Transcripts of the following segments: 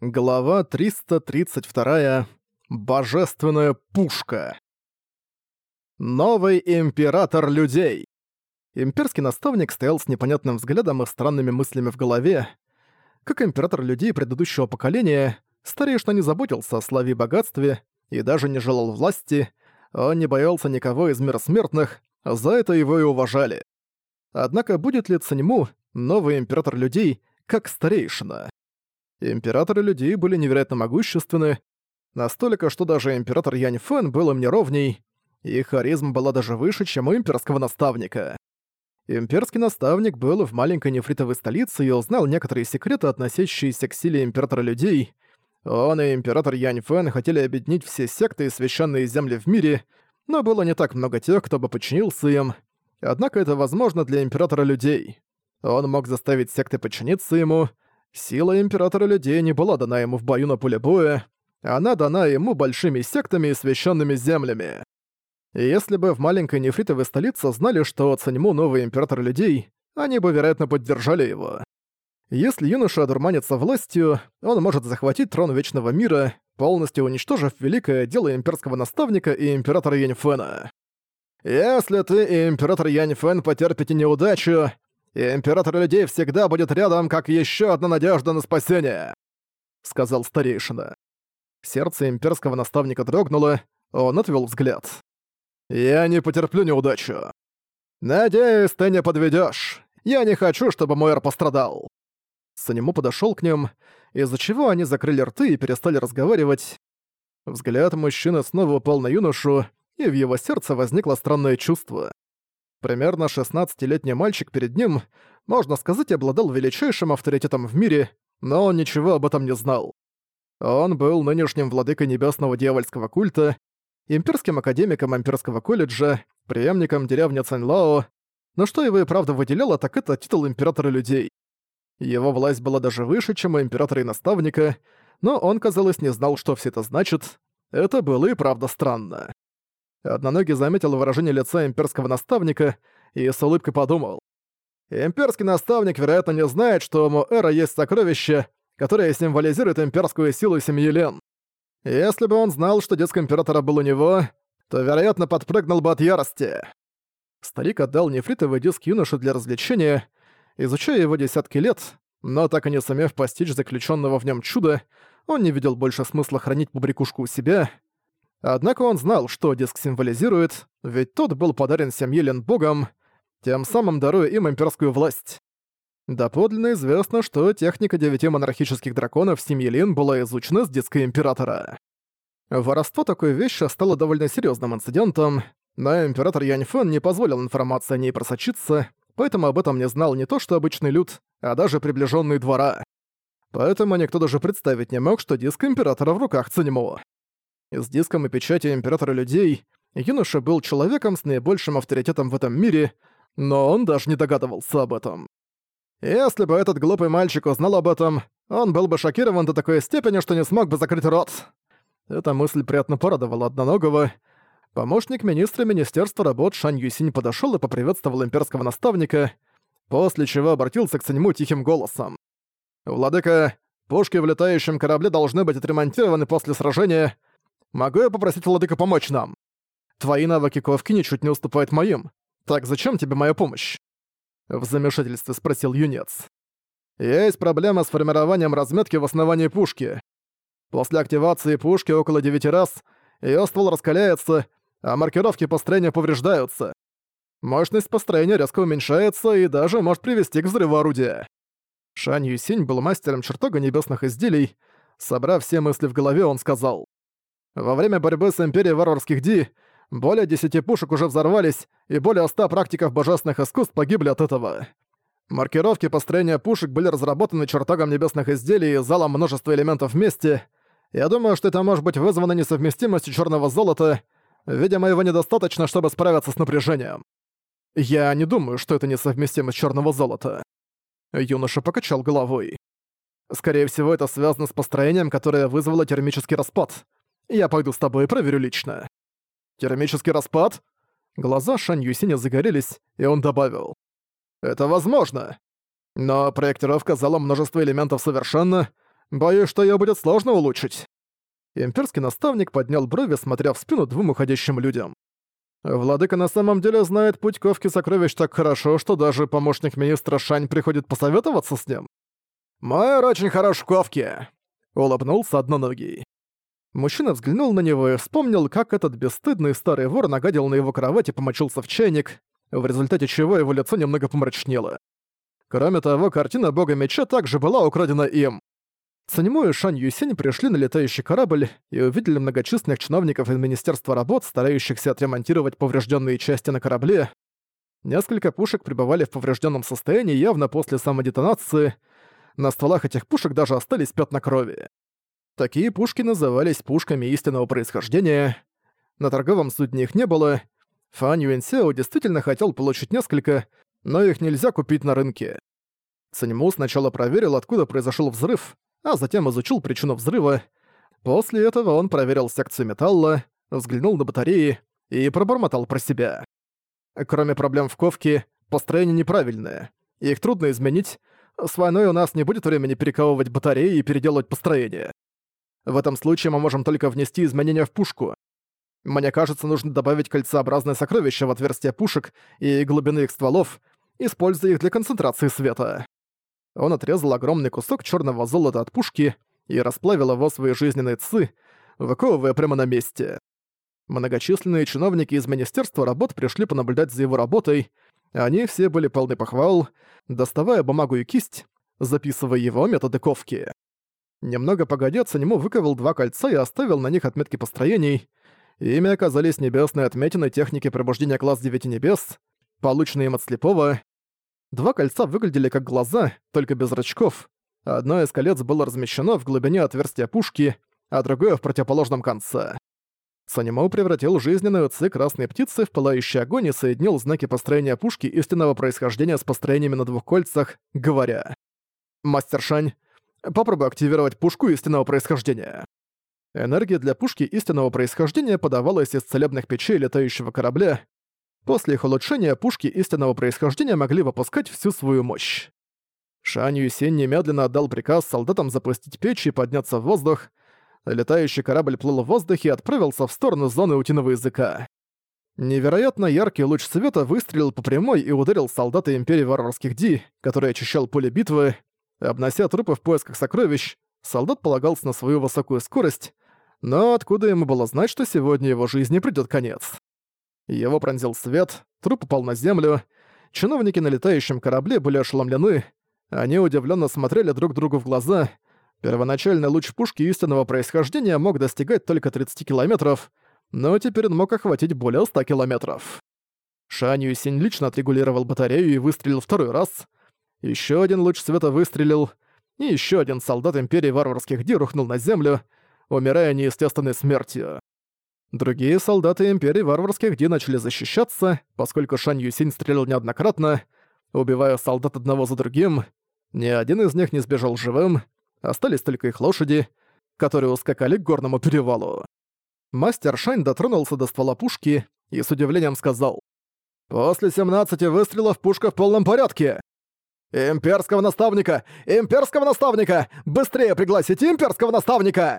Глава 332. Божественная пушка. Новый император людей. Имперский наставник стоял с непонятным взглядом и странными мыслями в голове. Как император людей предыдущего поколения, старейшина не заботился о славе и богатстве и даже не желал власти, он не боялся никого из мира смертных, за это его и уважали. Однако будет ли Циньму, новый император людей, как старейшина? Императоры людей были невероятно могущественны, настолько, что даже император Янь Фэн был им неровней, и харизма была даже выше, чем у имперского наставника. Имперский наставник был в маленькой нефритовой столице и узнал некоторые секреты, относящиеся к силе императора людей. Он и император Янь Фэн хотели объединить все секты и священные земли в мире, но было не так много тех, кто бы подчинился им. Однако это возможно для императора людей. Он мог заставить секты подчиниться ему, Сила Императора Людей не была дана ему в бою на поле боя, она дана ему большими сектами и священными землями. И если бы в маленькой нефритовой столице знали, что Цаньму новый Император Людей, они бы, вероятно, поддержали его. Если юноша одурманится властью, он может захватить трон Вечного Мира, полностью уничтожив великое дело имперского наставника и императора Яньфена. Если ты и император Яньфен потерпите неудачу, и император людей всегда будет рядом, как еще одна надежда на спасение», — сказал старейшина. Сердце имперского наставника дрогнуло, он отвел взгляд. «Я не потерплю неудачу. Надеюсь, ты не подведешь. Я не хочу, чтобы Мойер пострадал». Санему подошел к ним, из-за чего они закрыли рты и перестали разговаривать. Взгляд мужчины снова упал на юношу, и в его сердце возникло странное чувство. Примерно 16-летний мальчик перед ним, можно сказать, обладал величайшим авторитетом в мире, но он ничего об этом не знал. Он был нынешним владыкой небесного дьявольского культа, имперским академиком имперского колледжа, преемником деревни Цаньлао, но что его и правда выделяло, так это титул императора людей. Его власть была даже выше, чем у императора и наставника, но он, казалось, не знал, что все это значит. Это было и правда странно. Одноногий заметил выражение лица имперского наставника и с улыбкой подумал. Имперский наставник, вероятно, не знает, что у Моэра есть сокровище, которое символизирует имперскую силу семьи Лен. Если бы он знал, что диск Императора был у него, то, вероятно, подпрыгнул бы от ярости. Старик отдал нефритовый диск юноше для развлечения, изучая его десятки лет, но так и не сумев постичь заключенного в нем чуда, он не видел больше смысла хранить побрякушку у себя — Однако он знал, что диск символизирует, ведь тот был подарен семье Лен богом, тем самым даруя им имперскую власть. Доподлинно известно, что техника девяти монархических драконов семьи Лин была изучена с диска Императора. Воровство такой вещи стало довольно серьезным инцидентом, но Император Яньфэн не позволил информации о ней просочиться, поэтому об этом не знал не то что обычный люд, а даже приближенные двора. Поэтому никто даже представить не мог, что диск Императора в руках Циньмо. С диском и печатью Императора Людей юноша был человеком с наибольшим авторитетом в этом мире, но он даже не догадывался об этом. Если бы этот глупый мальчик узнал об этом, он был бы шокирован до такой степени, что не смог бы закрыть рот. Эта мысль приятно порадовала одноногого. Помощник министра Министерства работ Шань Юсинь подошёл и поприветствовал имперского наставника, после чего обратился к Циньму тихим голосом. «Владыка, пушки в летающем корабле должны быть отремонтированы после сражения, Могу я попросить владыка помочь нам? Твои навыки ковки ничуть не уступают моим. Так зачем тебе моя помощь?» В замешательстве спросил юнец. «Есть проблема с формированием разметки в основании пушки. После активации пушки около девяти раз её ствол раскаляется, а маркировки построения повреждаются. Мощность построения резко уменьшается и даже может привести к взрыву орудия». Шань Юсинь был мастером чертога небесных изделий. Собрав все мысли в голове, он сказал. Во время борьбы с Империей Варварских Ди более десяти пушек уже взорвались, и более ста практиков божественных искусств погибли от этого. Маркировки построения пушек были разработаны чертогом небесных изделий и залом множества элементов вместе. Я думаю, что это может быть вызвано несовместимостью черного золота. Видимо, его недостаточно, чтобы справиться с напряжением. Я не думаю, что это несовместимо с черного золота. Юноша покачал головой. Скорее всего, это связано с построением, которое вызвало термический распад. Я пойду с тобой и проверю лично». «Термический распад?» Глаза Шань Юсиня загорелись, и он добавил. «Это возможно. Но проектировка зала множества элементов совершенно. Боюсь, что её будет сложно улучшить». Имперский наставник поднял брови, смотря в спину двум уходящим людям. Владыка на самом деле знает путь ковки сокровищ так хорошо, что даже помощник министра Шань приходит посоветоваться с ним. «Майор очень хорош в ковке», — улыбнулся одноногий. Мужчина взглянул на него и вспомнил, как этот бесстыдный старый вор нагадил на его кровать и помочился в чайник, в результате чего его лицо немного помрачнело. Кроме того, картина бога меча также была украдена им. Санему и Шань Юсень пришли на летающий корабль и увидели многочисленных чиновников из Министерства работ, старающихся отремонтировать поврежденные части на корабле. Несколько пушек пребывали в поврежденном состоянии явно после самодетонации. На стволах этих пушек даже остались пятна крови. Такие пушки назывались пушками истинного происхождения. На торговом судне их не было. Фан Юэнсяо действительно хотел получить несколько, но их нельзя купить на рынке. Санему сначала проверил, откуда произошел взрыв, а затем изучил причину взрыва. После этого он проверил секцию металла, взглянул на батареи и пробормотал про себя. Кроме проблем в ковке, построение неправильное. Их трудно изменить. С войной у нас не будет времени перековывать батареи и переделывать построение. В этом случае мы можем только внести изменения в пушку. Мне кажется, нужно добавить кольцеобразное сокровище в отверстие пушек и глубины их стволов, используя их для концентрации света. Он отрезал огромный кусок черного золота от пушки и расплавил его свои жизненные цы, выковывая прямо на месте. Многочисленные чиновники из Министерства работ пришли понаблюдать за его работой, они все были полны похвал, доставая бумагу и кисть, записывая его методы ковки. Немного погодя, Цанему выковал два кольца и оставил на них отметки построений. Ими оказались небесные отметины техники пробуждения класс Девяти Небес, полученные им от слепого, Два кольца выглядели как глаза, только без зрачков. Одно из колец было размещено в глубине отверстия пушки, а другое в противоположном конце. Санимо превратил жизненную ци красной птицы в пылающий огонь и соединил знаки построения пушки истинного происхождения с построениями на двух кольцах, говоря «Мастер Шань, попробуй активировать пушку истинного происхождения». Энергия для пушки истинного происхождения подавалась из целебных печей летающего корабля, После их улучшения пушки истинного происхождения могли выпускать всю свою мощь. Шань Юсень немедленно отдал приказ солдатам запустить печь и подняться в воздух. Летающий корабль плыл в воздухе и отправился в сторону зоны утиного языка. Невероятно яркий луч света выстрелил по прямой и ударил солдата Империи Варварских Ди, который очищал поле битвы. Обнося трупы в поисках сокровищ, солдат полагался на свою высокую скорость, но откуда ему было знать, что сегодня его жизни придёт конец? Его пронзил свет, труп упал на землю. Чиновники на летающем корабле были ошеломлены. Они удивленно смотрели друг другу в глаза. Первоначальный луч пушки истинного происхождения мог достигать только 30 километров, но теперь он мог охватить более 100 километров. Шань Юсинь лично отрегулировал батарею и выстрелил второй раз. Еще один луч света выстрелил, и еще один солдат Империи Варварских Ди рухнул на землю, умирая неестественной смертью. Другие солдаты Империи Варварских Ди начали защищаться, поскольку Шань Юсинь стрелял неоднократно, убивая солдат одного за другим. Ни один из них не сбежал живым, остались только их лошади, которые ускакали к горному перевалу. Мастер Шань дотронулся до ствола пушки и с удивлением сказал. «После 17 выстрелов пушка в полном порядке!» «Имперского наставника! Имперского наставника! Быстрее пригласите имперского наставника!»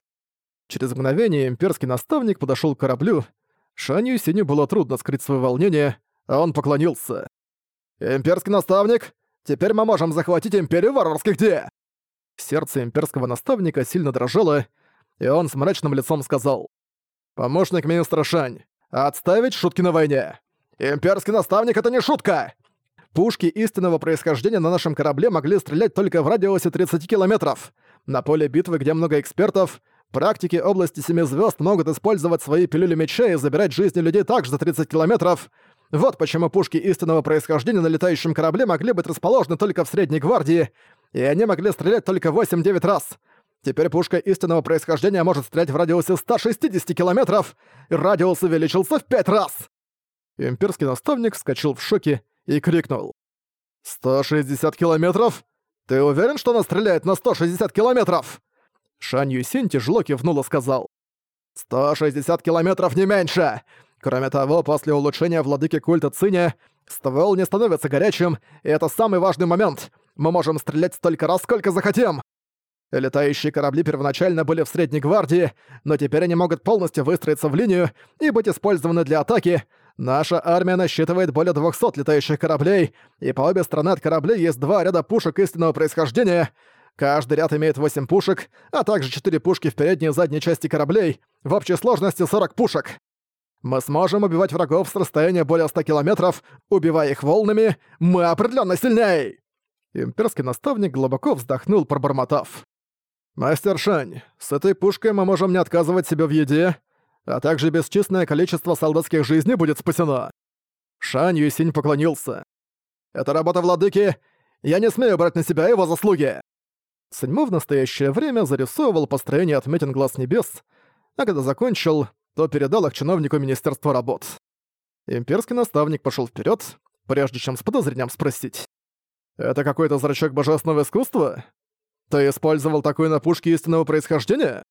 Через мгновение имперский наставник подошёл к кораблю. Шанью Синю было трудно скрыть своё волнение, а он поклонился. «Имперский наставник, теперь мы можем захватить Империю Варварских Де!» Сердце имперского наставника сильно дрожало, и он с мрачным лицом сказал. «Помощник министра Шань, отставить шутки на войне! Имперский наставник — это не шутка! Пушки истинного происхождения на нашем корабле могли стрелять только в радиусе 30 километров. На поле битвы, где много экспертов, Практики области Семи Звезд могут использовать свои пилюли мечей и забирать жизни людей также за 30 километров. Вот почему пушки истинного происхождения на летающем корабле могли быть расположены только в Средней Гвардии, и они могли стрелять только 8-9 раз. Теперь пушка истинного происхождения может стрелять в радиусе 160 километров, и радиус увеличился в 5 раз. Имперский наставник вскочил в шоке и крикнул. «160 километров? Ты уверен, что она стреляет на 160 километров?» Шань Юсин тяжело кивнул и сказал. «160 километров не меньше! Кроме того, после улучшения владыки культа Циня, ствол не становится горячим, и это самый важный момент. Мы можем стрелять столько раз, сколько захотим!» Летающие корабли первоначально были в Средней Гвардии, но теперь они могут полностью выстроиться в линию и быть использованы для атаки. Наша армия насчитывает более 200 летающих кораблей, и по обе стороны от кораблей есть два ряда пушек истинного происхождения. Каждый ряд имеет 8 пушек, а также 4 пушки в передней и задней части кораблей, в общей сложности 40 пушек. Мы сможем убивать врагов с расстояния более 100 километров, убивая их волнами, мы определенно сильней!» Имперский наставник глубоко вздохнул, пробормотав. «Мастер Шань, с этой пушкой мы можем не отказывать себе в еде, а также бесчисленное количество солдатских жизней будет спасено». Шань Юсинь поклонился. «Это работа владыки, я не смею брать на себя его заслуги!» Саньмо в настоящее время зарисовывал построение отметин глаз небес, а когда закончил, то передал их чиновнику Министерства работ. Имперский наставник пошел вперед, прежде чем с подозрением спросить. «Это какой-то зрачок божественного искусства? Ты использовал такой на пушке истинного происхождения?»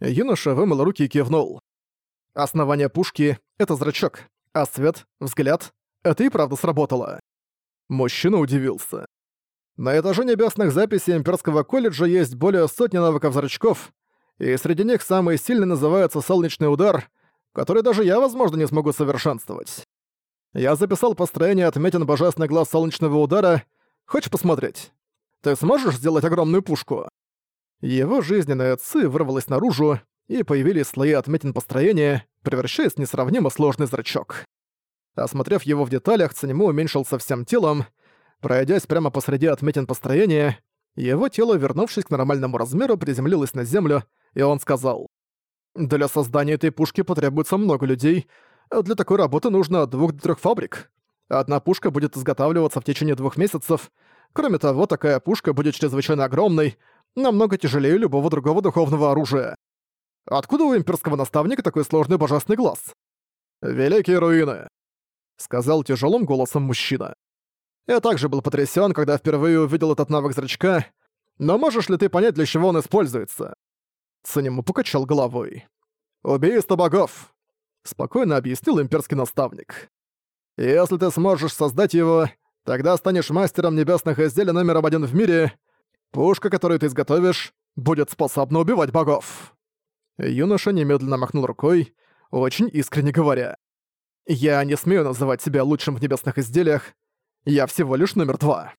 Юноша вымыл руки и кивнул. Основание пушки — это зрачок, а свет, взгляд — это и правда сработало. Мужчина удивился. На этаже небесных записей Имперского колледжа есть более сотни навыков зрачков, и среди них самый сильный называется «Солнечный удар», который даже я, возможно, не смогу совершенствовать. Я записал построение отметин божественный глаз солнечного удара. Хочешь посмотреть? Ты сможешь сделать огромную пушку?» Его жизненная ци вырвалась наружу, и появились слои отметин построения, превращаясь в несравнимо сложный зрачок. Осмотрев его в деталях, Цанему уменьшился всем телом. Пройдясь прямо посреди отметин построения, его тело, вернувшись к нормальному размеру, приземлилось на землю, и он сказал, «Для создания этой пушки потребуется много людей, а для такой работы нужно двух до трех фабрик. Одна пушка будет изготавливаться в течение двух месяцев, Кроме того, такая пушка будет чрезвычайно огромной, намного тяжелее любого другого духовного оружия. Откуда у имперского наставника такой сложный божественный глаз? «Великие руины», — сказал тяжелым голосом мужчина. Я также был потрясен, когда впервые увидел этот навык зрачка, но можешь ли ты понять, для чего он используется? Цанему покачал головой. «Убийство богов», — спокойно объяснил имперский наставник. «Если ты сможешь создать его, Тогда станешь мастером небесных изделий номер один в мире. Пушка, которую ты изготовишь, будет способна убивать богов». Юноша немедленно махнул рукой, очень искренне говоря. «Я не смею называть себя лучшим в небесных изделиях. Я всего лишь номер два».